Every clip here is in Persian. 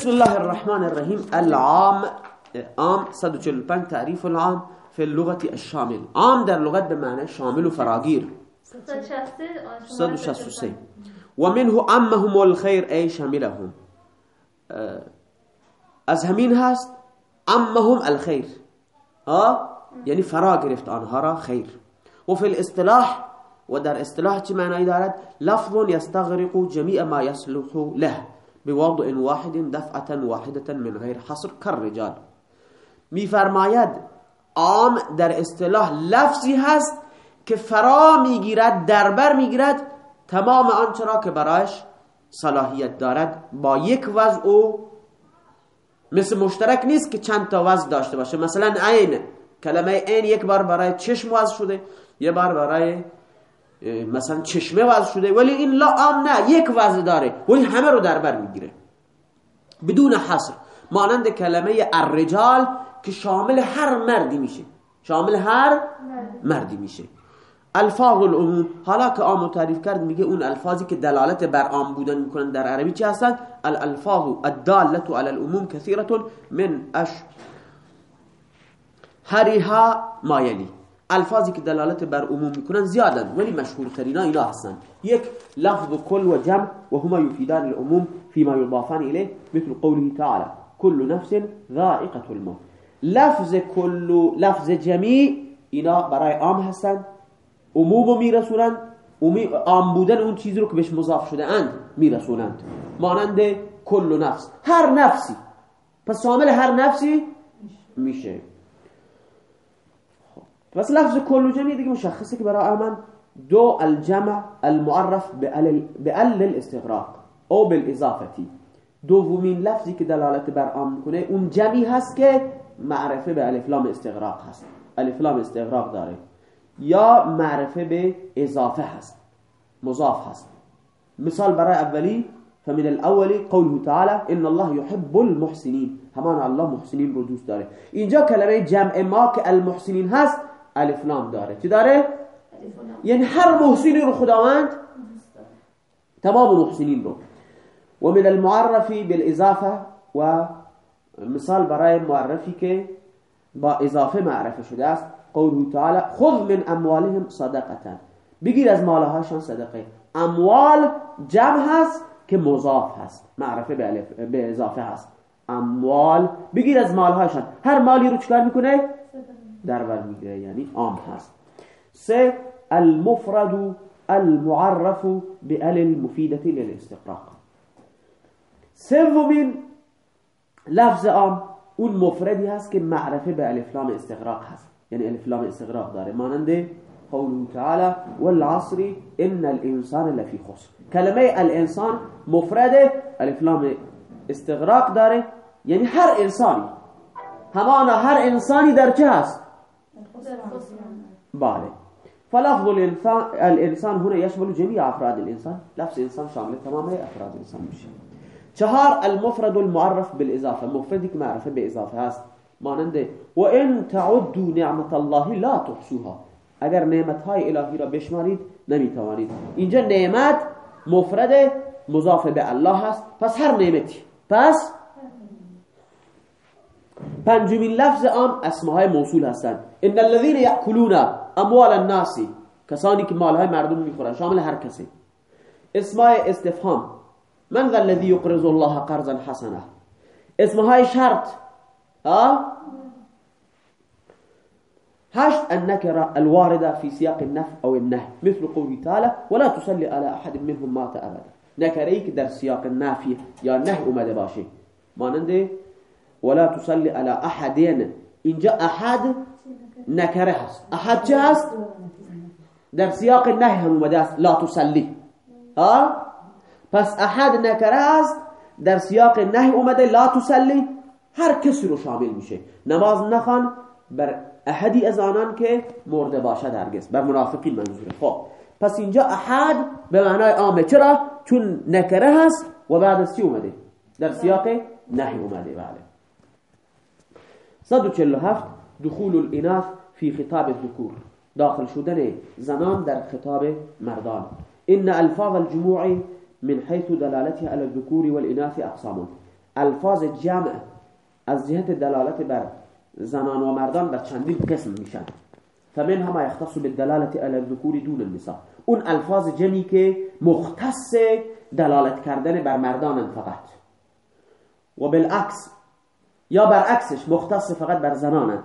بسم الله الرحمن الرحیم العام عام 145 تعریف العام فی اللغة الشامل عام در لغت به معنی شامل و فراگیر 163 و منه عمهم الخیر ای شاملهم از همین هست عمهم الخیر آه یعنی فرا گرفت آنها را خیر و فی الاصطلاح و در اصطلاح چه دارد لفظ یستغرق جمیع ما يصلح له بوضع واحد دفعه واحده من غیر حصر كالرجال. میفرماید عام در اصطلاح لفظی هست که فرا می‌گیرد دربر می‌گیرد تمام آنچه را که برایش صلاحیت دارد. با یک وضع و مثل مشترک نیست که چند تا وضع داشته باشه. مثلا عین کلمه عین یک بار برای چشم وضع شده یه بار برای مثلا چشمه وضع شده ولی این لا عام نه یک وضع داره. ولی همه رو در بر می‌گیره. بدون حصر. مانند کلمه الرجال که شامل هر مردی میشه. شامل هر مردی میشه. الفاظ العموم. حالا که عام تعریف کرد میگه اون الفاظی که دلالت بر عام بودن می‌کنن در عربی چی هستن؟ الالفاظ الداله على العموم كثيره من اش هریها ما یلی الفاظی که دلالت بر عموم می‌کنن زیادن ولی مشهورترین اینا هستن. یک لفظ کل و جمع و هما یفیدان العموم فيما يضافان الیه مثل قوله تعالى كل نفس ذائقه الموت لفظ کل لفظ جمعی اینا برای عام هستن عموم میرسونن عام بودن اون چیزی رو که بهش مضاف شده اند میرسونند. مانند کل نفس. هر نفسی. پس شامل هر نفسی؟ میشه. پس لفظ کل جمعی دیگه مشخصه که برای آمن دو الجمع المعرف بأل الاستغراق او بالاضافتی. دومین لفظی که دلالت بر عام می‌کنه اون جمعی هست که معرفه به الف لام استغراق هست. الف لام استغراق داره. یا معرفه به اضافه هست. مضاف هست. مثال برای اولی فمن الاولی قوله تعالی ان الله يحب المحسنين همان الله محسنین رو دوست داره. اینجا کلمه جمع ما که المحسنین هست الف لام داره. چی داره؟ یعنی هر محسنی رو خداوند تمام محسنین رو. و من المعرفی بالاضافه و مثال برای معرفی که با اضافه معرفه شده است. قوله تعالی خذ من اموالهم صدقه بگیر از مالهاشان صدقه. اموال جمع هست که مضاف هست. معرفه به, اضافه هست. اموال بگیر از مالهاشان. هر مالی رو چکار می‌کنه؟ در بر میگیره یعنی عام هست. سه المفرد المعرف بأل المفیدة للاستقراق. سومین لفظ عام اون مفردی هست که معرفه به الفلام استقراق هست. یعنی الفلام استقراق داره. مانند قوله تعالى والعصر إن الإنسان لفی خسر. کلمه الانسان مفرد الفلام استغراق داره. یعنی هر انسانی. همانا هر انسانی در چه هست؟ بله. فلفظ الانسان الانسان هنا يشمل جميع افراد الانسان. لفظ انسان شامل تمام افراد الانسان میشه چهار المفرد المعرف بالاضافه. مفردی که معرفه به اضافه هست مانند و ان تعدوا نعمت الله لا تحصوها. اگر نعمت های الهی را بشمارید نمی‌توانید. اینجا نعمت مفرد مضاف به الله هست. پس هر نعمتی. پس پنجمین لفظ عام اسماهای موصول هستند ان الذين ياكلون اموال الناس کسانی که مالهای مردم میخورن شامل هر کسی. اسمای استفهام. من ذا الذي يقرض الله قرضا حسنا. اسمهای شرط. ها؟ هشت النكرة الواردة في سياق النفي أو النهي مثل قوله تعالى ولا تصلي على أحد منهم مات أبدا. نكريك در سياق النافي يا نهي أمد باشي ما ننده ولا تصلي على أحدين إن جاء أحد نكره. هست أحد چه هست در سياق النهي هم أمد لا تصلي. ها؟ پس أحد نكره هست در سياق النهي أمد لا تصلي. هر کسی رو شامل میشه. نماز نخوان بر احدی از آنان که مرده باشد هرگز. بر منافقین منظوره. خب پس اینجا احد به معنای عامه چرا؟ چون نکره هست و بعد چی اومده؟ در سیاق نهی اومده. بله. 147 دخول الإناث فی خطاب الذکور داخل شدن زنان در خطاب مردان. إن ألفاظ الجموع من حيث دلالتها على الذكور والإناث أقسام. ألفاظ جمع از جهت دلالت بر زنان و مردان بر چندین قسم میشن. فمنها ما يختص بالدلالة على الذكور دون النساء. اون الفاظ جمعی که مختص دلالت کردن بر مردان فقط. و بالعکس یا برعکسش مختص فقط بر زنانند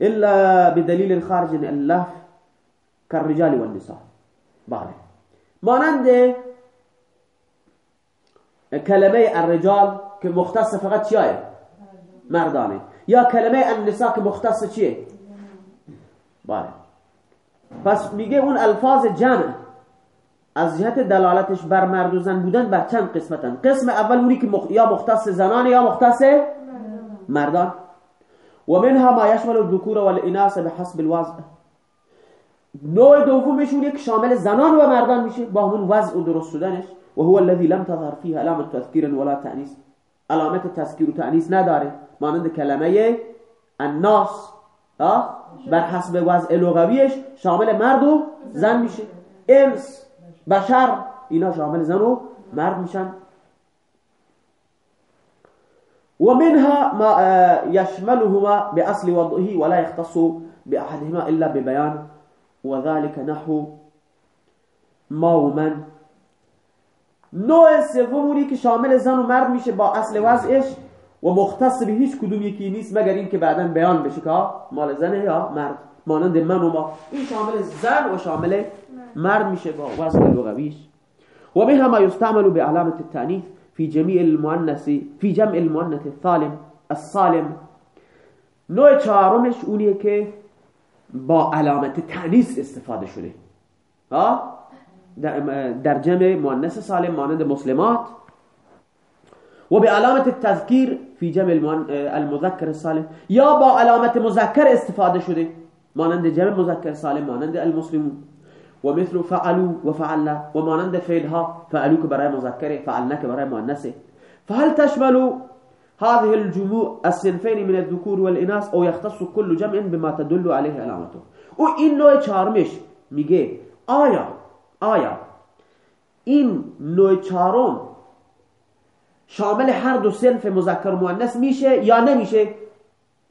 الا بدلیل خارج الله كالرجال والنساء. بله. مانند کلمه الرجال که مختص فقط چیه؟ مردانه. یا کلمه النساء که مختص چیه؟ بله. پس میگه اون الفاظ جمع. از جهت دلالتش بر مرد و زن بودن بر چند قسمتن. قسم اول اونی که یا مختص زنان یا مختص مردان. و منها ما يشمل الذكور والاناث بحسب الوضع. نوع دومش اونی که شامل زنان و مردان میشه. با همون وضع و درست شدنش. و هو الذي لم تظهر فيه علامه تذكير ولا تانيث علامت تذکیر و تانیث نداره. مانند کلمه الناس. بر حسب وضع لغویش شامل مرد و زن میشه. انس. بشر اینا شامل زن و مرد میشن. ومنها ما يشملهما بأصل وضعه ولا يختص بأحدهما إلا ببيان. وذلك نحو ما ومن نوع سومونی که شامل زن و مرد میشه با اصل وضعش و مختص به هیچ کدوم یکی نیست مگر این که بعدا بیان بشه که مال زنه یا مرد. مانند من و ما. این شامل زن و شامل مرد میشه با وضع لغویش و بها ما يستعمل بعلامة التأنيث في جميع المؤنث في جمع المؤنث الثالم الصالم نوع چهارمش اونیه که با علامت تأنیث استفاده شده. ها؟ در جمع مؤنث سالم مانند مسلمات. و به علامت التذکیر فی جمع المذکر السالم. یا با علامت مذکر استفاده شده. مانند جمع مذکر سالم مانند المسلمون. و مثل فعلو و فعلنا و مانند فعلها فعلو که برای مذکره فعلنا که برای مؤنثه. فهل تشمل هذه الجموع الصنفين من الذكور والإناث او يختص كل جمع بما تدل عليه علامته. و این نوع چهارمش میگه آیا آیا این نوع چهارم شامل هر دو صنف مذکر مؤنث میشه یا نمیشه؟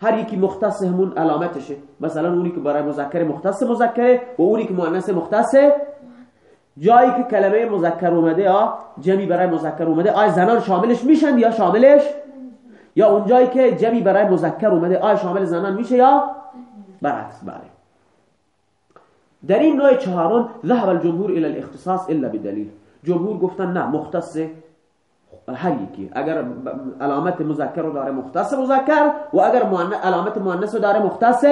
هر یکی مختص همون علامتشه. مثلا اونی که برای مذکر مختص مذکره و اونی که مؤنث مختص. جایی که کلمه مذکر اومده یا جمعی برای مذکر اومده آیا زنان شاملش میشن یا شاملش؟ یا اون جایی که جمعی برای مذکر اومده آیا شامل زنان میشه یا؟ برعکس بله. در این نوع چهارم ذهب الجمهور الى الاختصاص الا بدلیل. جمهور گفتن نه مختص هر یکی اگر علامت مذکر رو داره مختص مذکر و اگر علامت مؤنث رو داره مختص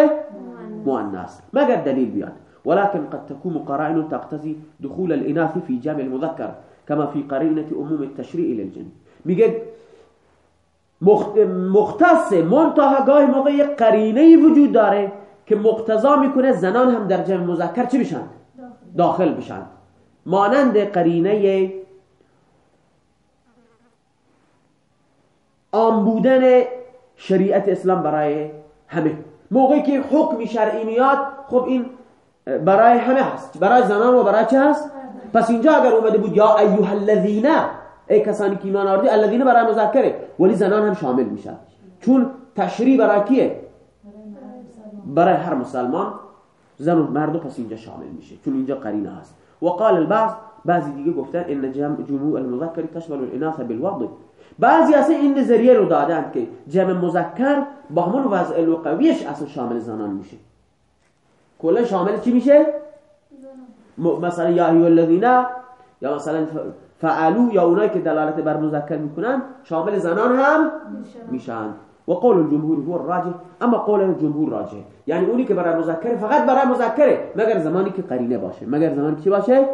مؤنث. مگر دلیل بیاد. ولكن قد تكون قرائن تقتضي دخول الإناث في جمع المذكر كما في قرينة عموم التشريع للجن. میگه مختص منتها گاهی موقع یک قرینه وجود داره که مقتضا میکنه زنان هم در جمع مذکر چی بشن؟ داخل بشن. مانند قرینه عام بودن شریعت اسلام برای همه. موقعی که حکم شرعی میاد خب این برای همه هست. برای زنان و برای چه هست؟ پس اینجا اگر اومده بود یا ایها الذین ای کسانی که ایمان آوردی الذین برای مذکره ولی زنان هم شامل میشن. چون تشریع برای کیه؟ برای هر مسلمان زن و مرد پس اینجا شامل میشه. چون اینجا قرینه هست. و قال البعض بعضی دیگه گفتن ان جموع المذکر تشمل الاناث بالوضع. بعضی اصلا این نظریه رو دادن که جمع مذکر با همون وضع لغویش اصلا شامل زنان میشه. کلا شامل چی میشه؟ مثلا یا ایو الذین یا مثلا فعلو یا اونایی که دلالت بر مذکر می‌کنن شامل زنان هم میشن. و قول الجمهور هو الراجح. اما قول الجمهور راجح. یعنی اونی که برای مذکر فقط برای مذکره مگر زمانی که قرینه باشه. مگر زمانی که باشه؟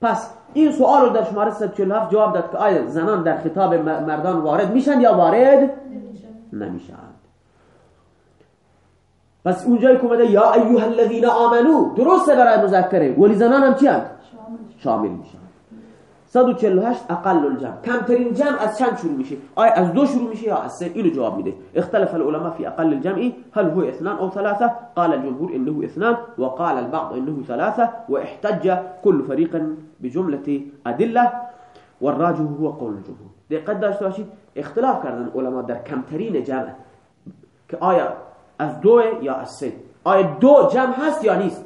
پس این سوال رو در شماره 147 جواب داد که آیا زنان در خطاب مردان وارد میشن یا وارد نمیشن. پس اونجایی که اومده یا ایها الذین آمنو درسته برای مذکره. ولی زنان هم چی شامل. میشن. 148 اقل الجمع. کمترین جمع از چند شروع میشه؟ آیا از دو شروع میشه یا از سه؟ اینو جواب میده. اختلف العلماء في اقل الجمع. هل هو اثنان او ثلاثه قال الجمهور انه اثنان وقال البعض انه ثلاثه واحتج كل فريق بجمله ادله و الراجح هو قول الجمهور. دقت داشته باشید اختلاف کردن علما در کمترین جمع که آیا از دو یا از سه؟ آیا دو جمع هست یا نیست؟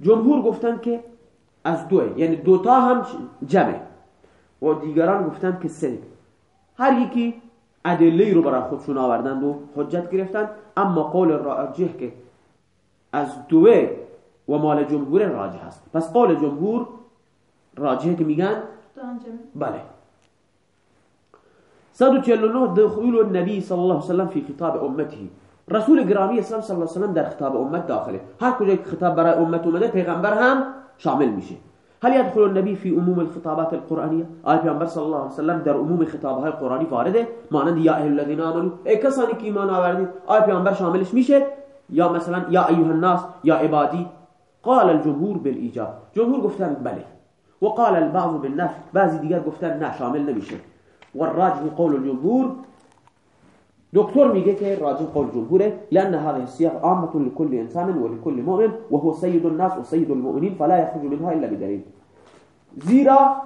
جمهور گفتن که از دوه یعنی دوتا هم جمعه و دیگران گفتن که سه. هر یکی ادله رو برای خودشون آوردند و حجت گرفتن اما قول راجح که از دوه و مال جمهور راجح هست. پس قول جمهور راجح که میگن بله. 149 دخول النبی صلی الله علیه وسلم فی خطاب امته. رسول گرامی اسلام صلی الله علیه وسلم در خطاب امت داخله. هر کجا خطاب برای امت اومده پیغمبر هم شامل میشه. هل يدخل النبي في عموم الخطابات القرآنية آية پیامبر صلی الله علیه وسلم در عموم خطابهای قرآنی وارده؟ مانند یا ایها الذين آمنوا. ای کسانی که ایمان آوردید آیه پیامبر شاملش میشه؟ یا مثلا یا ایها الناس یا عبادی؟ قال الجمهور بالايجاب جمهور گفتن بله. وقال البعض بالنفي بعضی دیگر گفتن نه شامل نمیشه. والراجح قول الجمهور. دكتور میگه که راجع قول جمهوره لأن هذه الصيغ عامة لكل إنسان ولكل مؤمن وهو سيد الناس وسيد المؤمنين فلا يخرج منها إلا بدليل. زیرا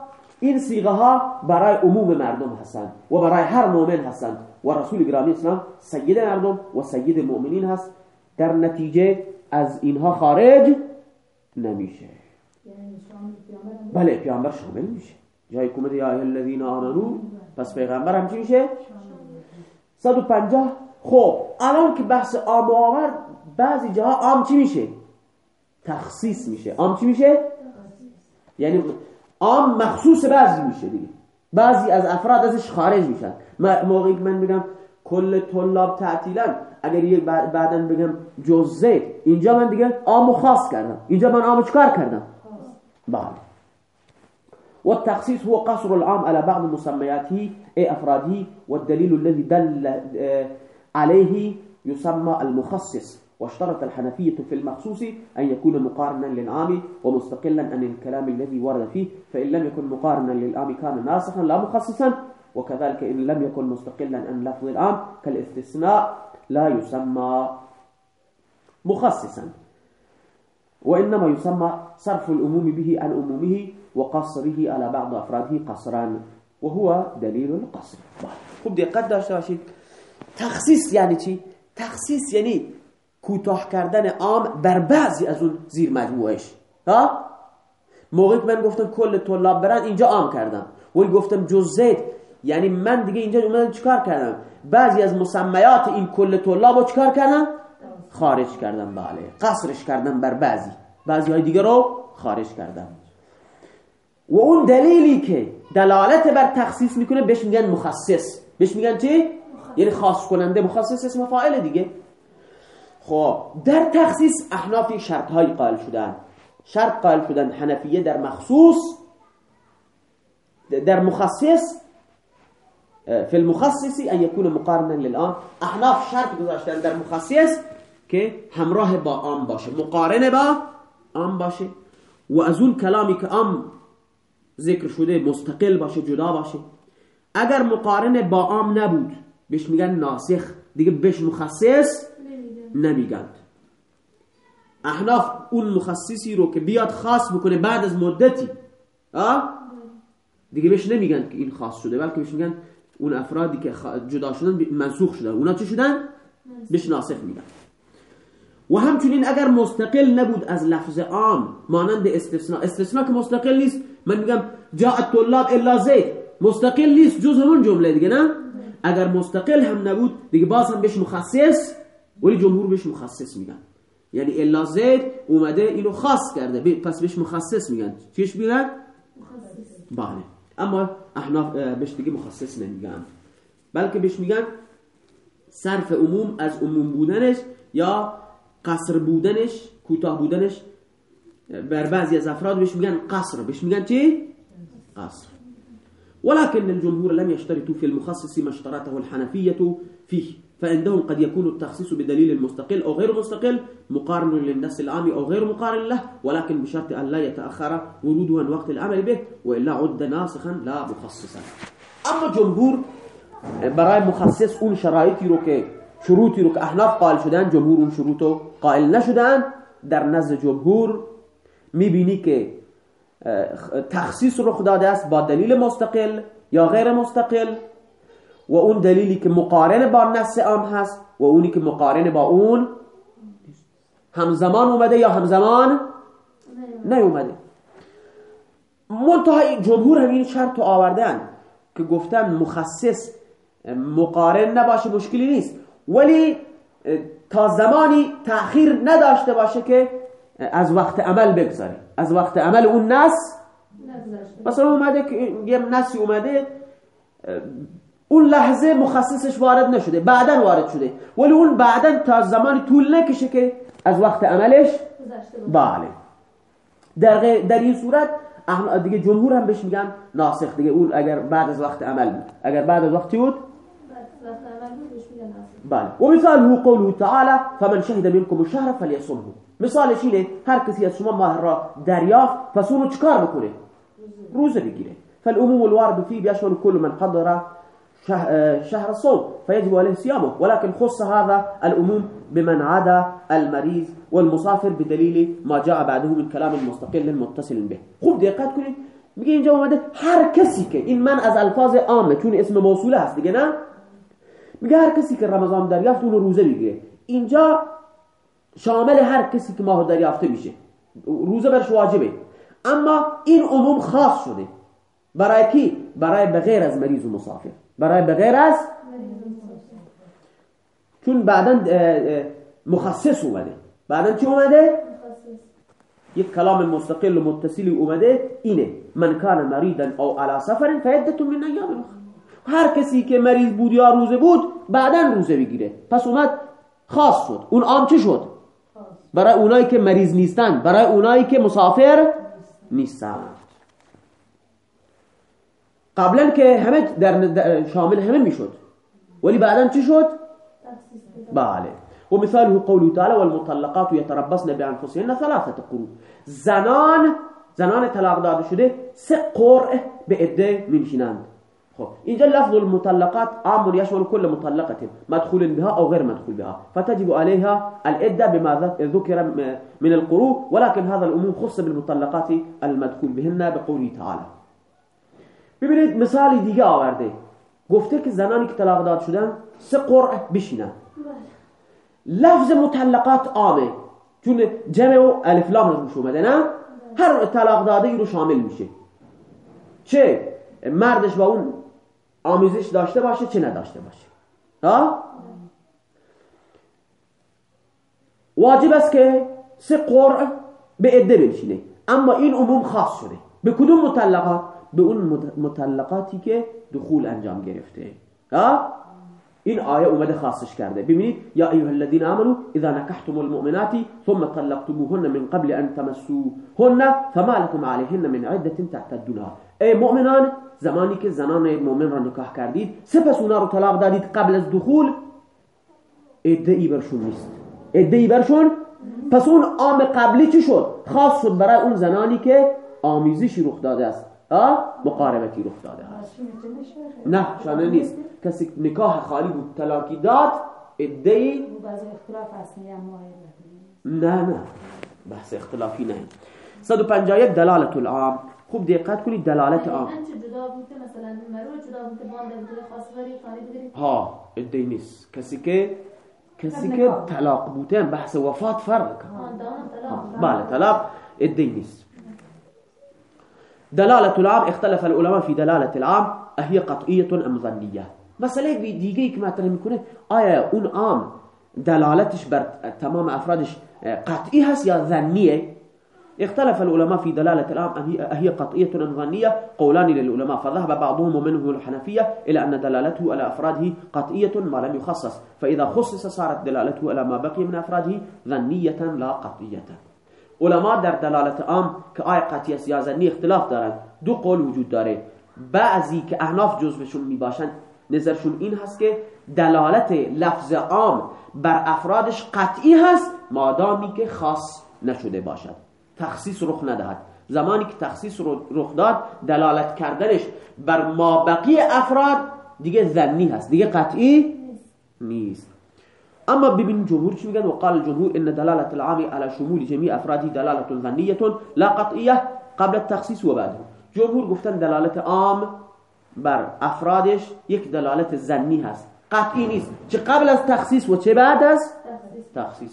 این صيغه ها برای عموم مردم هستند و برای هر مؤمن هستند. و رسول گرامی اسلام سید مردم و سید مؤمنین هست. در نتیجه از اینها خارج نمیشه. بله پیامبر شامل میشه. جای کومه یا الذین آمنو. پس پیغمبر هم چی میشه 150 خب الان که بحث عام آورد بعضی جاها عام چی میشه؟ تخصیص میشه. عام چی میشه؟ یعنی عام مخصوص بعضی میشه دیگه. بعضی از افراد ازش خارج میشن. موقعی که من بگم کل طلاب تعطیلن اگر یک بعدا بگم جزء اینجا من دیگه عام خاص کردم. اینجا من عام چکار کردم؟ بله والتخصيص هو قصر العام على بعض مسمياته أي أفراده والدليل الذي دل آه، عليه يسمى المخصص. واشترط الحنفية في المخصوص أن يكون مقارنا للعام ومستقلا عن الكلام الذي ورد فيه فإن لم يكن مقارنا للعام كان ناسخا لا مخصصا وكذلك إن لم يكن مستقلا عن لفظ العام كالاستثناء لا يسمى مخصصا. وإنما يسمى صرف الأموم به عن أمومه وقصره على بعض أفراده قصرا وهو دليل القصر. خب دقت داشته باشید. تخصیص یعنی چی؟ تخصیص یعنی کوتاه کردن عام بر بعضی از اون زیر مجموعش ها؟ موقعی من گفتم کل طلاب برن اینجا عام کردم. ولی گفتم جزء یعنی من دیگه اینجا اومدم چیکار کردم؟ بعضی از مسمیات این کل طلاب رو چیکار کردم؟ خارج کردم بله. قصرش کردم بر بعضی. بعضی های دیگه رو خارج کردم. و اون دلیلی که دلالت بر تخصیص می‌کنه بهش میگن مخصص. بهش میگن چی؟ یعنی خاص کننده مخصص اسم فاعل دیگه. خب در تخصیص احنافی شرط های قائل شدن. شرط قائل شدن حنفیه در مخصوص در مخصص في المخصص ان يكون مقارنا للآن. احناف شرط گذاشتن در مخصص که همراه با آن باشه. مقارنه با آن باشه. و از اون کلامی که آن ذکر شده مستقل باشه جدا باشه. اگر مقارنه با عام نبود بهش میگن ناسخ. دیگه بهش مخصص نمیگند احناف اون مخصصی رو که بیاد خاص بکنه بعد از مدتی آه؟ دیگه بهش نمیگن که این خاص شده بلکه بهش میگن اون افرادی که جدا شدن منسوخ شدن. اونا چه شدن؟ بهش ناسخ میگن. و همچنین اگر مستقل نبود از لفظ عام مانند استثناء استثناء که مستقل نیست من میگم جاء الطلاب الا زید مستقل نیست جز همون جمله دیگه نه؟ اگر مستقل هم نبود دیگه باز هم بهش مخصص ولی جمهور بهش مخصص میگن. یعنی الا زید اومده اینو خاص کرده پس بهش مخصص میگن. چیش میگن؟ بله. اما احناف بهش دیگه مخصص نمیگن. بلکه بهش میگن صرف عموم از عموم بودنش یا قصر بودنش کوتاه بودنش. بر بعضی از افراد بهش میگن قصر. بهش میگن چی؟ قصر. ولكن الجمهور لم يشترطوا في المخصص ما اشترطه الحنفية فيه فعندهم قد يكون التخصيص بدليل مستقل أو غير مستقل مقارن للنص العام أو غير مقارن له ولكن بشرط أن لا يتأخر وروده عن وقت العمل به وإلا عد ناسخا لا مخصصا. أما جمهور برای مخصص اون شرایطی رو که شروطی رو که احناف قائل شدن جمهور اون شروط رو قائل نشدن. در نزد جمهور می‌بینی که تخصیص رخ داده است با دلیل مستقل یا غیر مستقل و اون دلیلی که مقارن با نص عام هست و اونی که مقارن با اون همزمان اومده یا همزمان نیومده. منتها جمهور همین شرط آوردن که گفتن مخصص مقارن نباشه مشکلی نیست. ولی تا زمانی تأخیر نداشته باشه که از وقت عمل بگذاره از وقت عمل اون نس مثلا اومده که یه نسی اومده اون لحظه مخصصش وارد نشده بعدا وارد شده. ولی اون بعدا تا زمانی طول نکشه که از وقت عملش بله. در, در این صورت دیگه جمهور هم بهش میگن ناسخ. دیگه اون اگر بعد از وقت عمل بود. اگر بعد از وقتی بود بله. و مثاله قوله تعالی فمن شهد منكم الشهر فليصمه. مثالش اینه هر کسی از شما ماه را دریافت پس اونو چکار بکنه؟ روزه بگیره. فالعموم الوارد فيه بيشمل كل من حضر شهر الصوم فيجب عليه صيامه ولكن خص هذا الأموم بمن عدا المريض والمسافر بدليل ما جاء بعده من كلام مستقل متصل به. خوب دقت کنید. میگه اینجا اومده هر کسی که این من از الفاظ عامه چون اسم موصوله هست دیگه نه؟ میگه هر کسی که رمضان دریافت اون روزه بگیره اینجا شامل هر کسی که ماه دریافته میشه. روزه برش واجبه. اما این عموم خاص شده. برای کی؟ برای بغیر از مریض و مسافر. برای بغیر از چون بعدا مخصص اومده. بعدا چی اومده؟ یک کلام مستقل و متصلی اومده. اینه من کان مریضا او علی سفر فعدت من ایام هر کسی که مریض بود یا روزه بود بعدا روزه بگیره پس اومد خاص شد. اون عام چی شد؟ برای اونایی که مریض نیستن برای اونایی که مسافر نیستن. قبلا که همه در شامل همه می‌شد. ولی بعدا چی شد؟ بله. ومثاله قوله تعالى والمطلقات يتربصن بانفسهن ثلاثه قروء زنان زنان طلاق داده شده سه قرء به عده میشینند خب اینجا لفظ المطلقات عام يشمل كل مطلقة مدخول بها أو غير مدخول بها. فتجب عليها العدة بما ذكر من القروء ولكن هذا الأمور خص بالمطلقات المدخول بهن بقوله تعالى ببینید مثالی دیگه آورده. گفته که زنانی که طلاق داد شدن سه قرع بشینن. لفظ مطلقات عامه چون جمع و الف لام روش اومده نه؟ هر طلاق داده ای رو شامل میشه. چه؟ مردش با اون آمیزش داشته باشه چه نداشته باشه. ها واجب است که سه قرع به عده بنشینه. اما این عموم خاص شده. به کدوم مطلقات به اون مطلقاتی که دخول انجام گرفته. ها این آیه اومده خاصش کرده. ببینید یا ایها الذين امنوا اذا نكحتم المؤمنات ثم طلقتموهن من قبل ان تمسوهن فما لكم عليهن من عده تعتدونها. ای مؤمنان زمانی که زنان مؤمن را نکاح کردید سپس اونا رو طلاق دادید قبل از دخول ای برشون نیست. ای برشون؟ پس اون عام قبلی چی شد؟ خاص شد برای اون زنانی که آمیزشی رخ داده است. مقاربتی رخ داده است. نه شانه نیست. کسی نکاح خالی بود طلاقی داد ادهی نه نه. بحث اختلافی نه. 151 دلالت العام. خوب دقت کنید دلالت عام ها ادهی نیست. کسی که کسی که طلاق بودن بحث وفات فرق بله طلاق ادهی نیست. دلالة العام اختلف العلماء في دلالة العام أهي قطعية أم ظنية مسئله دیگه که مطرح میکنه آیا اون عام دلالتش بر تمام افرادش قطعی هست یا ظنیه؟ اختلف العلماء في دلالة العام أهي قطعية أم ظنية قولان للعلماء فذهب بعضهم ومنهم الحنفية إلى أن دلالته على أفراده قطعية ما لم يخصص فإذا خصص صارت دلالته على ما بقي من أفراده ظنية لا قطعية. علما در که آیا قطعی است یا ظنی اختلاف دارند دو قول وجود داره. بعضی که احناف جزوشون می باشند نظرشون این هست که دلالت لفظ عام بر افرادش قطعی هست مادامی که خاص نشده باشد. تخصیص رخ ندهد. زمانی که تخصیص رخ داد دلالت کردنش بر ما بقی افراد دیگه ظنی هست دیگه قطعی نیست. اما ببین جمهور چی میگن؟ وقال الجمهور ان دلاله العام على شمول جميع افراده دلاله ظنيه لا قطعيه قبل التخصیص و بعد. جمهور گفتن دلالت عام بر افرادش یک دلالت زنی هست. قطعی نیست. چه قبل از تخصیص و چه بعد از تخصیص.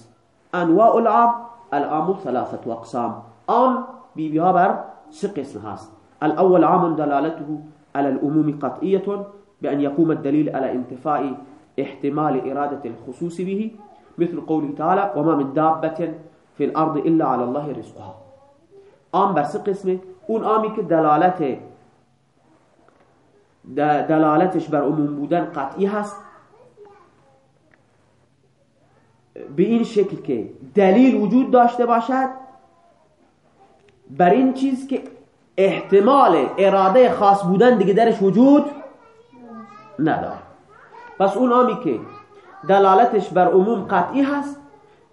انواع العام العام ثلاثة أقسام. عام بی ها بر سه قسم هست الأول عام دلالته على العموم قطعية بأن يقوم الدليل على انتفاء احتمال إرادة الخصوص به مثل قوله تعالى وما من دابة في الأرض إلا على الله رزقها. عام بر سه قسمه اون که دلالت دلالتش بر عموم بودن قطعی هست. به این شکل که دلیل وجود داشته باشد بر این چیز که احتمال اراده خاص بودن دیگه درش وجود نداره پس اون آمی که دلالتش بر عموم قطعی هست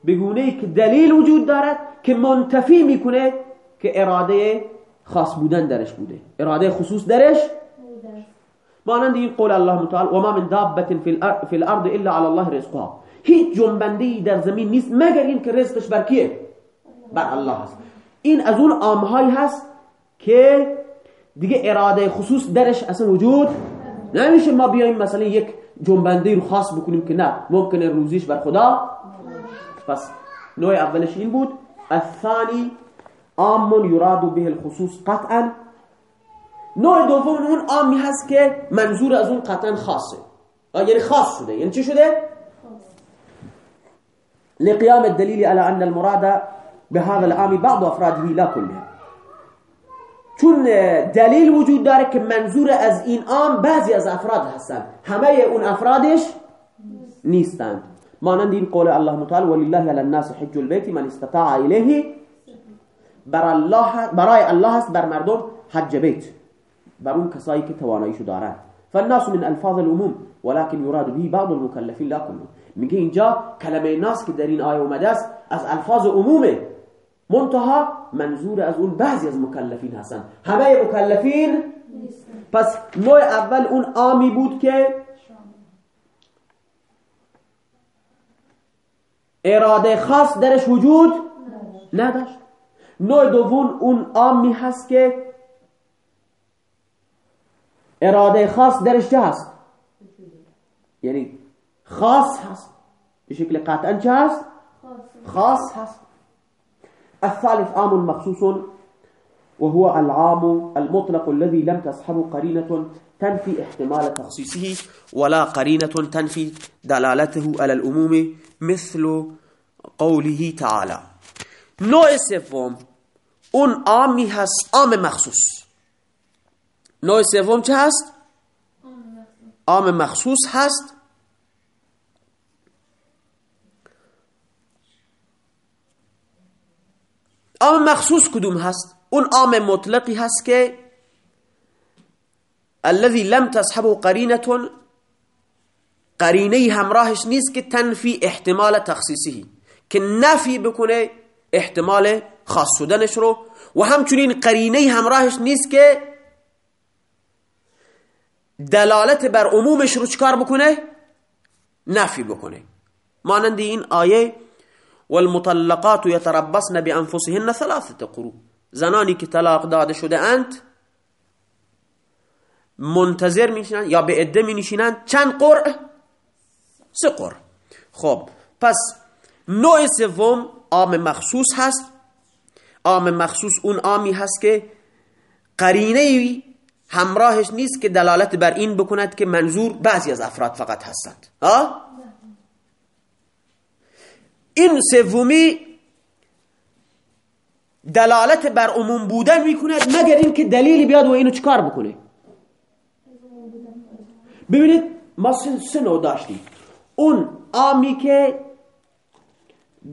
بگونه ای که دلیل وجود دارد که منتفی می‌کنه که اراده خاص بودن درش بوده. اراده خصوص درش مانند این قول الله متعال و ما من دابت فی الارض الا على الله رزقها. هیچ جنبنده در زمین نیست مگر این که رزقش بر کیه؟ بر الله هست. این از اون هست که دیگه اراده خصوص درش اصلا وجود نمیشه. ما بیایم مثلا یک جنبنده رو خاص بکنیم که نه ممکنه روزیش بر خدا پس نوع اولش این بود. الثانی عام یراد به الخصوص قطعا. نوع دوم اون عامی هست که منظور از اون قطعا خاصه. یعنی خاص شده. یعنی چی شده؟ لقيام الدليل على أن المراد بهذا العام بعض أفراده لا كلها. چون دلیل وجود داره که منظور از این عام بعضی از افراد هستن. همه اون افرادش نیستند. مانند این قول الله متعال ولله علی الناس حج البيت من استطاع الیه. برای الله برای الله است بر مردم حج بیت. بر اون کسایی که تواناییشو دارند. فالناس من الفاظ العموم ولكن يراد به بعض المكلفين لا كلهم. میگه اینجا کلمه ناس که در این آیه اومده است از الفاظ عمومه منتها منظور از اون بعضی از مکلفین هستن. همه مکلفین پس نوع اول اون آمی بود که اراده خاص درش وجود نداشت. نوع دوم اون آمی هست که اراده خاص درش چه هست؟ یعنی خاص شکل قطعا چه هست خاص هست. الثالث عام مخصوص وهو العام المطلق الذي لم تصحبه قرينة تنفي احتمال تخصيصه ولا قرينة تنفي دلالته على الأموم مثل قوله تعالى. نوع سوم اون عامی هست عام مخصوص. نوع سوم چه هست؟ عام مخصوص هست. عام مخصوص کدوم هست؟ اون عام مطلقی هست که الذي لم تصحبه قرینه قرینه همراهش نیست که تنفی احتمال تخصیصی که نفی بکنه احتمال خاص شدنش رو. و همچنین قرینه همراهش نیست که دلالت بر عمومش رو چکار بکنه؟ نفی بکنه. مانند این آیه والمطلقات يتربصن بانفسهن ثلاثه قروء. زنانی که طلاق داده شده اند منتظر میشنن یا به عده می نشینند چند قرع سه قرع خب پس نوع سوم عام مخصوص هست. عام مخصوص اون عامی هست که قرینه همراهش نیست که دلالت بر این بکند که منظور بعضی از افراد فقط هستند. ها این سومی دلالت بر عموم بودن می‌کند مگر اینکه دلیلی بیاد و اینو چکار بکنه؟ ببینید ما سه نوع داشتیم. اون آمی که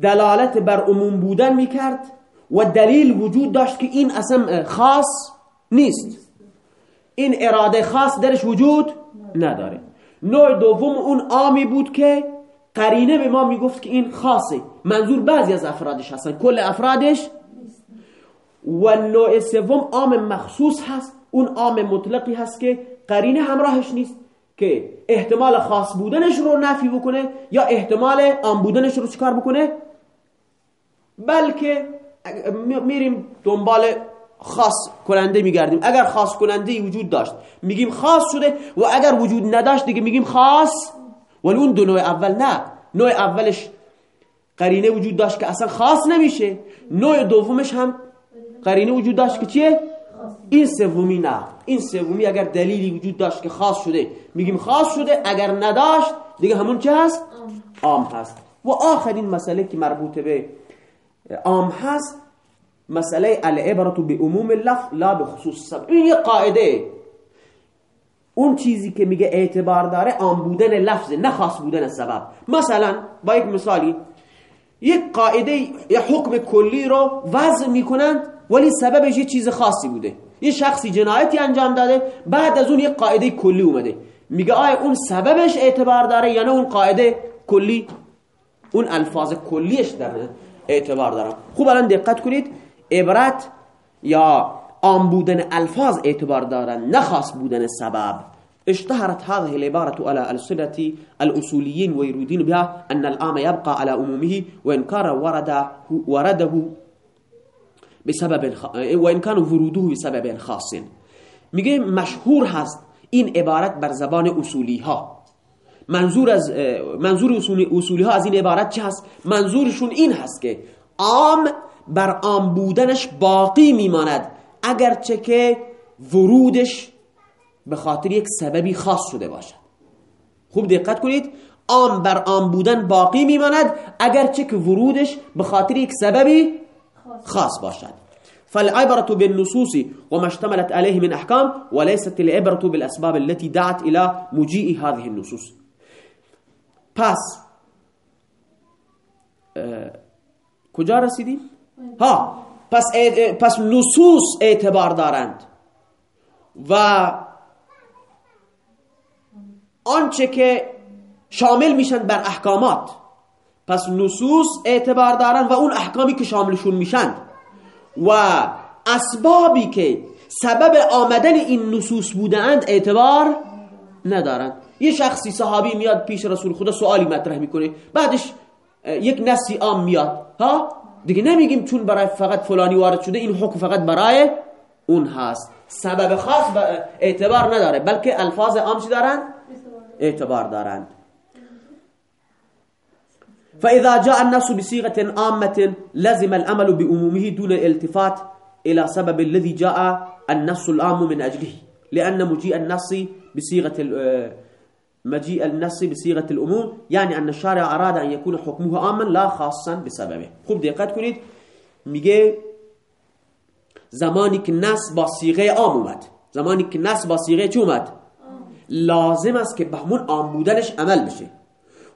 دلالت بر عموم بودن می‌کرد و دلیل وجود داشت که این اصلا خاص نیست. این اراده خاص درش وجود نداره. نوع دوم اون آمی بود که قرینه به ما می‌گفت که این خاصه. منظور بعضی از افرادش هستن. کل افرادش و نوع سوم عام مخصوص هست. اون عام مطلقی هست که قرینه همراهش نیست که احتمال خاص بودنش رو نفی بکنه یا احتمال عام بودنش رو چکار بکنه؟ بلکه میریم دنبال خاص کننده میگردیم. اگر خاص کننده وجود داشت میگیم خاص شده و اگر وجود نداشت دیگه میگیم خاص ولی اون دو نوع اول نه. نوع اولش قرینه وجود داشت که اصلا خاص نمیشه. نوع دومش هم قرینه وجود داشت که چیه؟ این سومی نه. این سومی اگر دلیلی وجود داشت که خاص شده میگیم خاص شده اگر نداشت دیگه همون چه هست؟ عام هست. و آخرین مسئله که مربوط به عام هست مسئله العبرت به عموم لفظ لا به خصوص سبب این یه قاعده. اون چیزی که میگه اعتبار داره عام بودن لفظ نه خاص بودن سبب. مثلا با یک مثالی یک قاعده یا حکم کلی رو وضع می‌کنند ولی سببش یه چیز خاصی بوده. یه شخصی جنایتی انجام داده بعد از اون یک قاعده کلی اومده. میگه آیا اون سببش اعتبار داره یا نه؟ اون قاعده کلی اون الفاظ کلیش در اعتبار داره. خوب الان دقت کنید. عبرت یا عام بودن الفاظ اعتبار دارن نه خاص بودن سبب. اشتهرت هذه العبارة على ألسنة الأصوليين ويريدون بها أن العام يبقى على عمومه وإن كان ورد ورده بسبب وإن كان وروده بسبب خاص. میگه مشهور هست این عبارت بر زبان اصولی ها منظور از منظور اصولی ها از این عبارت چه هست؟ منظورشون این هست که عام بر عام بودنش باقی میماند. اگرچه که ورودش به خاطر یک سببی خاص شده باشد. خوب دقت کنید عام بر عام بودن باقی میماند اگرچه که ورودش به خاطر یک سببی خاص باشد. فالعبرة بالنصوص وما اشتملت عليه من أحكام وليست العبرة بالأسباب التي دعت إلى مجيء هذه النصوص. پس کجا رسیدیم؟ ها پس, پس نصوص اعتبار دارند. و آنچه که شامل میشن بر احکامات. پس نصوص اعتبار دارند و اون احکامی که شاملشون میشن. و اسبابی که سبب آمدن این نصوص بودند اعتبار ندارند یه شخصی صحابی میاد پیش رسول خدا سوالی مطرح می‌کنه. بعدش یک نسی عام میاد. ها؟ دیگه نمیگیم چون برای فقط فلانی وارد شده این حکم فقط برای اون هست. سبب خاص اعتبار نداره بلکه الفاظ عام چی دارند اعتبار دارند فإذا جاء النص بصيغة عامة لزم الأمل بأمومه دون الالتفات إلى سبب الذي جاء النص العام من أجله. لأن مجيء النص بصيغة مجيء النص بصيغة الأموم يعني أن الشارع أراد أن يكون حكمه عاما لا خاصا بسببه. خوب دقت کنید میگه زمانی که نص با صیغه عام اومد. زمانی که لازم است که به همون عام بودنش عمل بشه.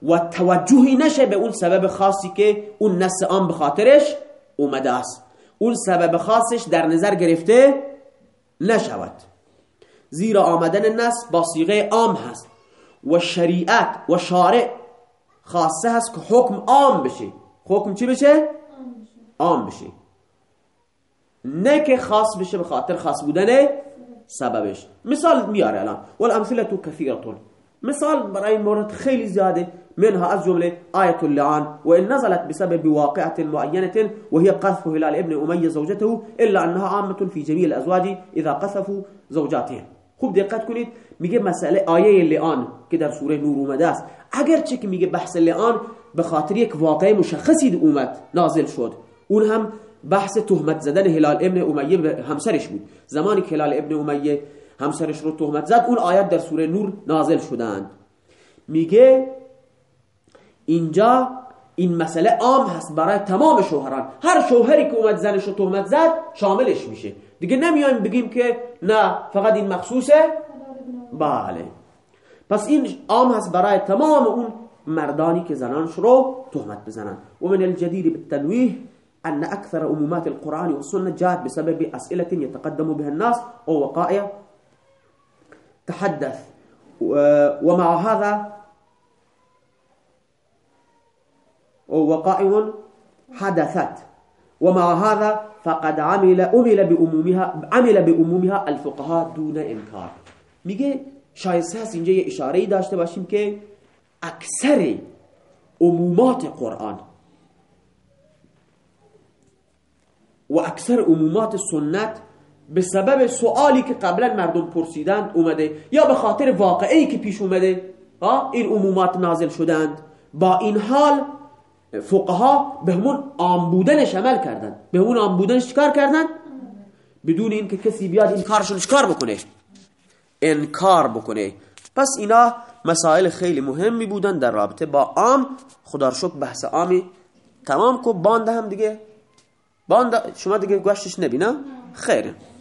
و توجهی نشه به اون سبب خاصی که اون نص عام به خاطرش اومده است. اون سبب خاصش در نظر گرفته نشود. زیرا آمدن نص با صیغه عام هست. و شریعت و شارع خاصة هست که حکم عام بشه. حکم چی بشه؟ عام بشه. نه که خاص بشه به خاطر خاص بودن سببش. مثال میاره الان. والأمثلة كثيرة. مثال برای مورد خیلی زیاده. منها از جمله آية اللعان. وإن نزلت بسبب واقعة معينة وهي قذف هلال ابن أمية زوجته إلا أنها عامة في جميع الأزواج إذا قذفوا زوجاتهم. خوب دقت کنید میگه مسئله آیه لعان که در سوره نور اومده است. اگرچه که میگه بحث لعان به خاطر یک واقع مشخصی اومد نازل شد. اون هم بحث تهمت زدن هلال ابن امیه به همسرش بود. زمانی که هلال ابن امیه همسرش رو تهمت زد اون آیات در سوره نور نازل شدند میگه اینجا این مسئله عام هست برای تمام شوهران. هر شوهری که اومد زنش رو تهمت زد شاملش میشه. دیگه نمیایم بگیم که نه فقط این مخصوصه. بله. پس این عام هست برای تمام اون مردانی که زنانش رو تهمت بزنن. و من الجدیر بالتنویه أن أكثر أمومات القرآن والسنة جاءت بسبب أسئلة يتقدم بها الناس أو وقائع. تحدث. ومع هذا وقائع حدثت. ومع هذا فقد عمل عمل بأمومها عمل بأمومها الفقهاء دون انکار. میگه شایسته هست اینجا یه اشاره داشته باشیم که اکثر عمومات قرآن و اکثر عمومات سنت به سبب سوالی که قبلا مردم پرسیدند اومده یا به خاطر واقعی که پیش اومده این عمومات نازل شدند. با این حال فقها به همون عام بودنش عمل کردن. به همون عام بودنش چیکار کردن؟ بدون اینکه کسی بیاد این کارشون چیکار بکنه؟ انکار بکنه. پس اینا مسائل خیلی مهمی بودن در رابطه با عام. خدا بحث عامی تمام کو. باند هم دیگه. باند شما دیگه گوشتش نبینا؟ خیره